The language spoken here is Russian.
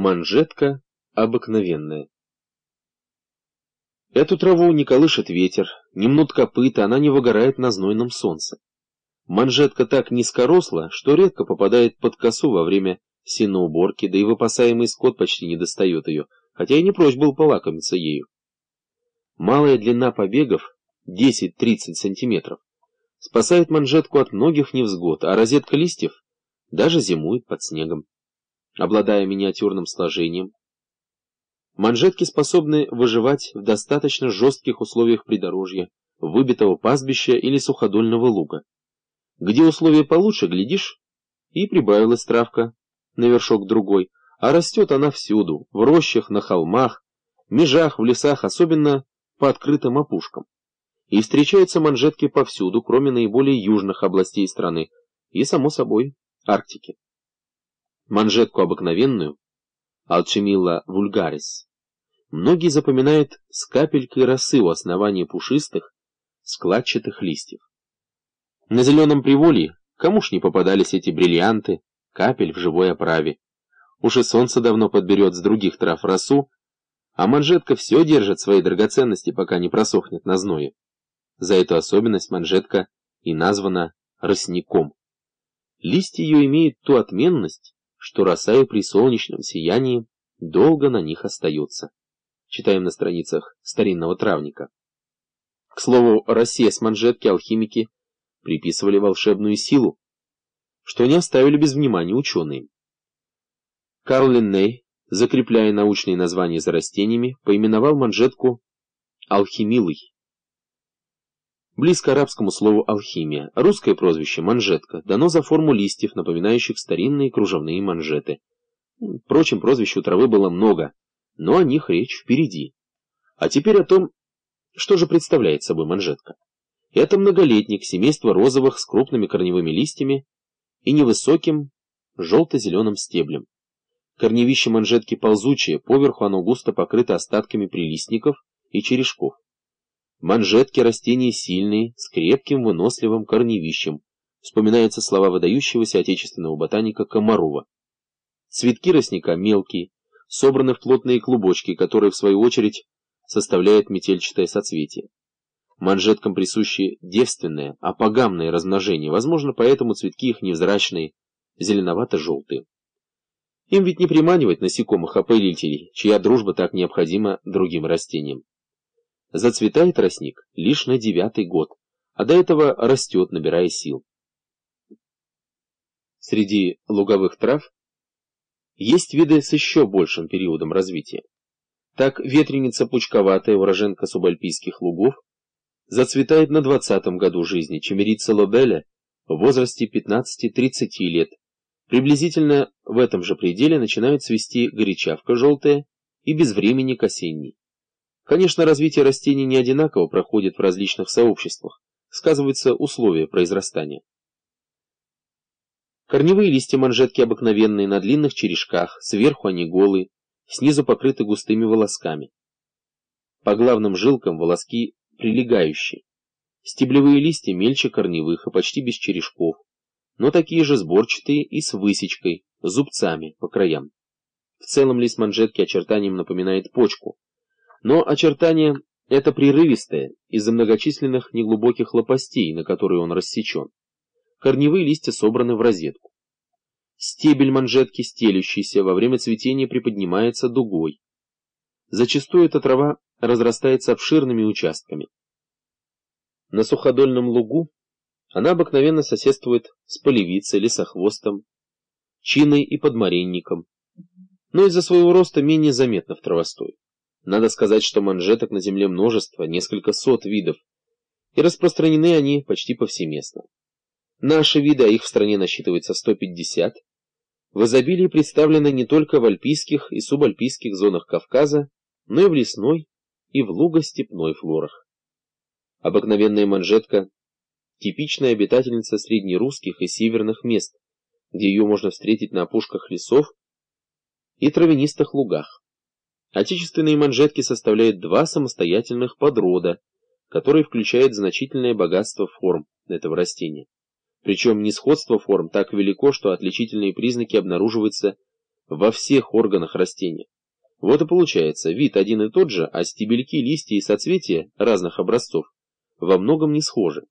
Манжетка обыкновенная. Эту траву не колышет ветер, не мнут копыта, она не выгорает на знойном солнце. Манжетка так низкоросла, что редко попадает под косу во время сеноуборки, да и выпасаемый скот почти не достает ее, хотя и не прочь был полакомиться ею. Малая длина побегов, 10-30 сантиметров, спасает манжетку от многих невзгод, а розетка листьев даже зимует под снегом обладая миниатюрным сложением. Манжетки способны выживать в достаточно жестких условиях придорожья, выбитого пастбища или суходольного луга. Где условия получше, глядишь, и прибавилась травка на вершок другой, а растет она всюду, в рощах, на холмах, межах, в лесах, особенно по открытым опушкам. И встречаются манжетки повсюду, кроме наиболее южных областей страны и, само собой, Арктики манжетку обыкновенную, Алчемилла вульгарис, многие запоминают с капелькой росы у основания пушистых, складчатых листьев. На зеленом приволье кому ж не попадались эти бриллианты, капель в живой оправе. Уж и солнце давно подберет с других трав росу, а манжетка все держит свои драгоценности, пока не просохнет на зное. За эту особенность манжетка и названа росником. Листья ее имеют ту отменность, что роса и при солнечном сиянии долго на них остается. Читаем на страницах старинного травника. К слову, росе с манжетки алхимики приписывали волшебную силу, что не оставили без внимания ученые. Карл Линней, закрепляя научные названия за растениями, поименовал манжетку алхимилой. Близко арабскому слову «алхимия». Русское прозвище «манжетка» дано за форму листьев, напоминающих старинные кружевные манжеты. Впрочем, прозвищ у травы было много, но о них речь впереди. А теперь о том, что же представляет собой манжетка. Это многолетник семейства розовых с крупными корневыми листьями и невысоким желто-зеленым стеблем. Корневище манжетки ползучее, поверху оно густо покрыто остатками прилистников и черешков. Манжетки растения сильные, с крепким выносливым корневищем. Вспоминаются слова выдающегося отечественного ботаника Комарова. Цветки ростника мелкие, собраны в плотные клубочки, которые, в свою очередь, составляют метельчатое соцветие. Манжеткам присущи девственное, апогамное размножение, возможно, поэтому цветки их невзрачные, зеленовато-желтые. Им ведь не приманивать насекомых-опылителей, чья дружба так необходима другим растениям. Зацветает тростник лишь на девятый год, а до этого растет, набирая сил. Среди луговых трав есть виды с еще большим периодом развития. Так ветреница пучковатая, уроженка субальпийских лугов, зацветает на двадцатом году жизни, чемерица лобеля в возрасте 15-30 лет. Приблизительно в этом же пределе начинают цвести горячавка желтая и безвременник осенний. Конечно, развитие растений не одинаково проходит в различных сообществах, сказываются условия произрастания. Корневые листья манжетки обыкновенные, на длинных черешках, сверху они голые, снизу покрыты густыми волосками. По главным жилкам волоски прилегающие. Стеблевые листья мельче корневых и почти без черешков, но такие же сборчатые и с высечкой, зубцами по краям. В целом лист манжетки очертанием напоминает почку, но очертание это прерывистое из-за многочисленных неглубоких лопастей, на которые он рассечен. Корневые листья собраны в розетку. Стебель манжетки, стелющийся, во время цветения приподнимается дугой. Зачастую эта трава разрастается обширными участками. На суходольном лугу она обыкновенно соседствует с полевицей, лесохвостом, чиной и подмаренником, но из-за своего роста менее заметна в травостой. Надо сказать, что манжеток на Земле множество, несколько сот видов, и распространены они почти повсеместно. Наши виды, а их в стране насчитывается 150, в изобилии представлены не только в альпийских и субальпийских зонах Кавказа, но и в лесной и в луго-степной флорах. Обыкновенная манжетка – типичная обитательница среднерусских и северных мест, где ее можно встретить на опушках лесов и травянистых лугах. Отечественные манжетки составляют два самостоятельных подрода, которые включают значительное богатство форм этого растения. Причем несходство форм так велико, что отличительные признаки обнаруживаются во всех органах растения. Вот и получается, вид один и тот же, а стебельки, листья и соцветия разных образцов во многом не схожи.